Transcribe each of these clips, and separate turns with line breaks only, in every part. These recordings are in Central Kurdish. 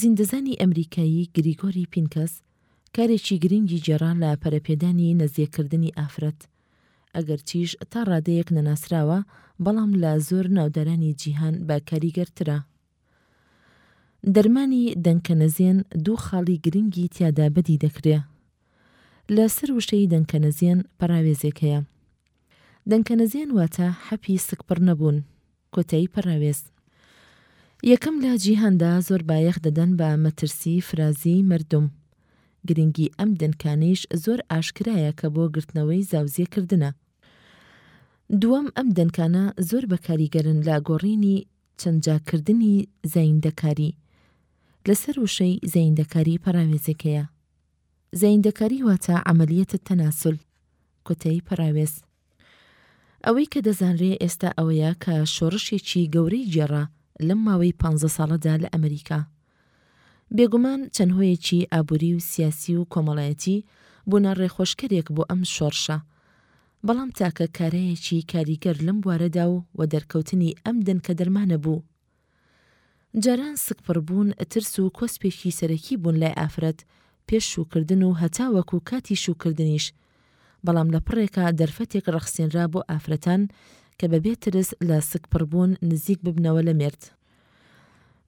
زیندەزانی ئەمریکایی گریگۆری پینکەس کارێکی گرنگی گێڕا لە پەرەپێدانی نەزیەکردنی ئافرەت، ئەگەرچیش تا ڕادەیەک نەناسراوە، بەڵام لە زۆر ناودارانی جیهان بە کاریگەرترە. دەرمانی دەنکە نەزیێن دوو خاڵی گرنگی تیادا بەدی دەکرێ. لە سەر وشەی دەنکە نەزیێن پەڕاوێزێک هەیە. دەنکەنەزیان واتە حەپی سکپڕ نەبوون. کۆتایی پەڕاوێز. یەکەم لە جیهاندا زۆر بایەخ دەدەن بە مەترسی فرازی مەردم. گرینگی ئەم دەنکانەیش زۆر ئاشکرایە کە بۆ گرتنەوەی زاوزێ کردنە. دووەم ئەم دەنکانە زۆر بە کاریگەرن لە گۆڕینی چەندجا کردنی زایندەکاری. لە سەر وشەی زایندەکاری پەڕاوێزێک هەیە. زایندەکاری واتە عەمەلیەت التناسل، کۆتایی پەراوێز. ئەوەی کە دەزانرێ ئێستا ئەوەیە کە شۆڕشێکی گەورەی گێڕا لەم ماوەی پانزە ساڵەدا لە ئەمریکا. بێگومان چەند هۆیەکی ئابووری و سیاسی و کۆمەڵایەتی بوونە ڕێخۆشکەرێک بۆ ئەم شۆڕشە، بەڵام تاکە کارایەکی کاریگەر لەم بوارەدا و وەدەرکەوتنی ئەم دەنکە دەرمانە بوو، جاران سکپڕبوون، ترس و کۆسپێکی سەرەکی بوون لای ئافرەت پێش شووکردن و هەتاوەکو کاتی شووکردنیش، بەڵام لە پڕێکا دەرفەتێک ڕەخسێنرا بۆ ئافرەتان کە بەبێ ترس لە سکپڕبوون نزیک ببنەوە لە مێرد.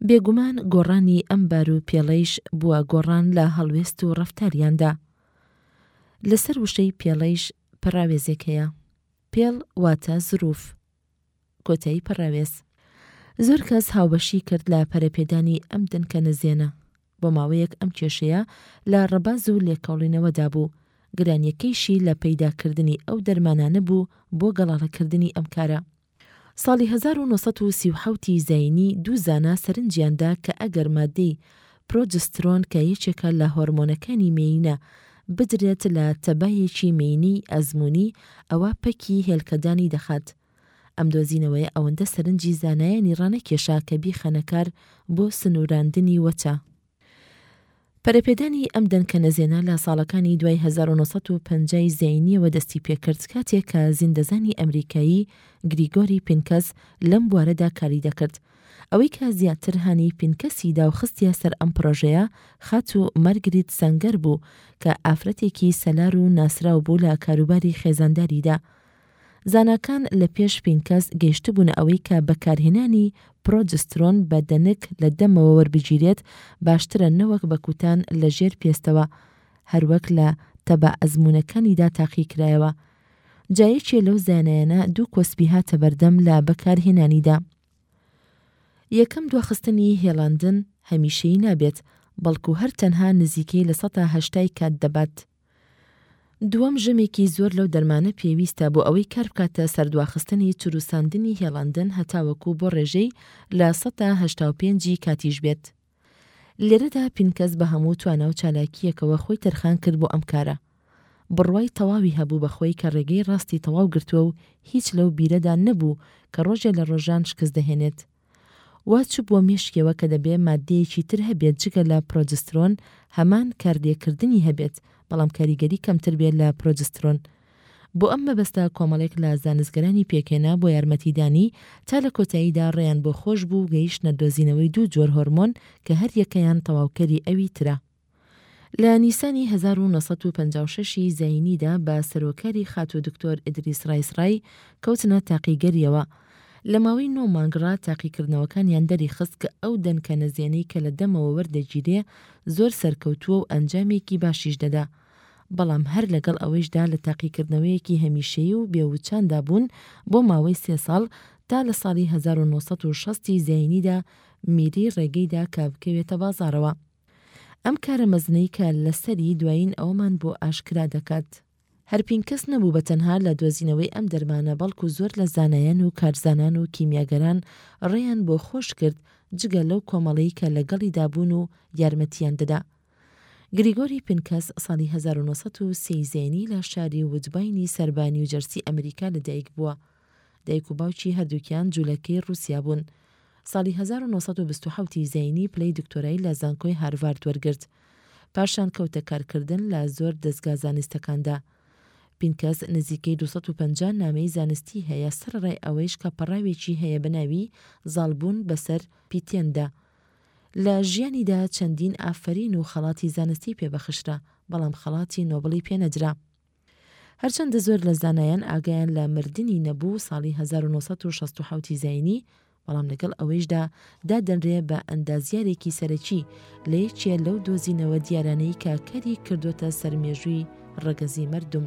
بێگومان گۆڕانی ئەم بار و پێڵەیش بووە گۆڕان لە هەڵوێست و ڕەفتاریاندا. لەسەر وشەی پێڵەیش پەڕاوێزێک هەیە، پێڵ واتە زرووف، کۆتایی پەڕاوێز. زۆر کەس هاوبەشی کرد لە پەرەپێدانی ئەم دەنکە نەزێنە. بۆ ماوەیەک ئەم کێشەیە لە ڕەباز و لێکەوڵینەوەدا بوو، گرانییەکەیشی لە پەیدا کردنی ئەو دەرمانانە بوو بۆ گەڵاڵە کردنی ئەم کارە. ساڵی هەزار و نۆ سەد و سی و حەوت ی زایینی دوو زانا سەرنجیان دا کە ئەگەر ماددەی پرۆجسترۆن کە یەکێکە لە هۆرمۆنەکانی مێینە، بدرێت لە تەبایەکی مێینیی ئەزموونی، ئەوا پەکی هێلکەدانی دەخات. ئەم دۆزینەوەیە ئەوەندە سەرنجی زانایانی ڕانەکێشا کە بیخەنە کار بۆ سنووراندنی وەچە. پەرەپێدانی ئەم دەنکە نەزێنە لە ساڵەکانی دوای هەزار و نۆ سەد و پەنجا ی زایینییەوە دەستی پێ کرد، کاتێک کە زیندەزانی ئەمریکایی گریگۆری پینکەس لەم بوارەدا کاری دەکرد، ئەوەی کە زیاتر هانی پینکەسی دا و خستیە سەر ئەم پرۆژەیە خاتوو مارگریت سەنگەر بوو کە ئافرەتێکی سەلار و ناسراو بوو لە کاروباری خێزانداریدا. زاناکان لە پێش پینکەس گەیشتبوونە ئەوەی کە بەکارهێنانی پرۆجسترۆن بە دەنک لە دەمەوە وەربگیرێت باشترە نەوەک بە کوتان لە ژێر پێستەوە هەروەک لە تەبا ئەزموونەکانیدا تاقی کرایەوە جا یەکێ لەو زانایانە دوو کۆسپی هاتە بەردەم لە بەکارهێنانیدا. یەکەم دواخستنی هێڵاندن هەمیشەیی نابێت، بەڵکو هەر تەنها نزیکەی لە سەتا هەشتای کات دەبات. دووەم ژەمێکی زۆر لەو دەرمانە پێویستە بۆ ئەوەی کاربکاتە سەر دواخستنی چرووساندنی هێڵاندن هەتاوەکو بۆ ڕێژەی لە سەتا هەشتا و پێنج ی کاتیش بێت. لێرەدا پینکەس بە هەموو توانا و چالاکییەکەوە خۆی تەرخان کرد بۆ ئەم کارە. بڕوای تەواوی هەبوو بە خۆی کە ڕێگەی ڕاستی تەواو گرتووە و هیچ لەو بیرەدا نەبوو کە ڕۆژێ لە ڕۆژان شکست دەهێنێت. وا چوبووە مێشکیەوە کە دەبێ ماددەیەکی تر هەبێت جگە لە پرۆجسترۆن هەمان کارلێکردنی هەبێت بەڵام کاریگەری کەمتر بێت لە پرۆجسترۆن. بۆ ئەم مەبەستە کۆمەڵێک لە زانستگەرانی پێکهێنا بۆ یارمەتیدانی، تا لە کۆتاییدا ڕێیان بۆ خۆش بوو و گەیشتنە دۆزینەوەی دوو جۆر هۆرمۆن کە هەر یەکەیان تەواوکەری ئەوی ترە. لە نیسانی هەزار و نۆ سەد و پەنجا و شەش ی زایینیدا بە سەرۆکاری خاتوو دکتۆر ئیدریس ڕایسڕای کەوتنە تاقیگەرییەوە. لە ماوەی نۆ مانگ ڕا تاقیکردنەوەکانیان دەریخست کە ئەو دەنکە نەزیەنەی کە لە دەمەوە وەردەگیرێ زۆر سەرکەوتووە و ئەنجامێکی باشیش دەدا. بەڵام هەر لەگەڵ ئەوەیشدا لە تاقیکردنەوەیەکی هەمیشەیی و بێ وچاندا بوون بۆ ماوەی سێ ساڵ تا لە ساڵی هەزار و نۆ سەد و شەست ی زایینیدا میری ڕێگەی دا کە بکەوێتە بازاڕەوە. ئەم کارە مەزنەی کە لە سەری دوایین ئەوەمان بۆ ئاشکرا دەکات. هەرپین کەس نەبوو بە تەنها لە دۆزینەوەی ئەم دەرمانە بەڵکو زۆر لە زانایان و کارزانان و کیمیاگەران ڕێیان بۆ خۆش کرد جگە لەو کۆمەڵەی کە لەگەڵیدا بوون و یارمەتییان دەدا. گریگۆری پینکەس ساڵی هەزار و نۆ سەد و سێ ی زینی لە شاری وودباینی سەر بە نیوجەرسی ئەمریکا لە دایک بووە. دایک و باوکی هەردووکیان جوولەکەی ڕووسیا بوون. ساڵی هەزار و نۆ سەد و بیست و حەوت ی زینی پلەی دکتۆرای لە زانکۆی هارڤارد وەرگرت. پاشان کەوتە کارکردن لە زۆر دەزگا زانستەکاندا. پینکەس نزیکەی دوو سەد و پەنجا نامەی زانستی هەیە سەرەڕای ئەوەیش کە پەڕاوێکی هەیە بە ناوی زاڵبوون بەسەر پیتێندا لە ژیانیدا چەندین ئافەرین و خەڵاتی زانستیی پێ بەخشرا، بەڵام خەڵاتی نۆبڵی پێ نەدرا. هەرچەندە زۆر لە زانایان ئاگایان لە مردنی نەبوو ساڵی هەزار و نۆ سەد و شەست و حەوت ی زایینی، بەڵام لەگەڵ ئەوەیشدا دادەنرێ بە ئەندازیارێکی سەرەکی لە یەکێ لەو دۆزینەوە دیارانەی کە کەری کردووەتە سەر مێژووی ڕەگەزی مەردم.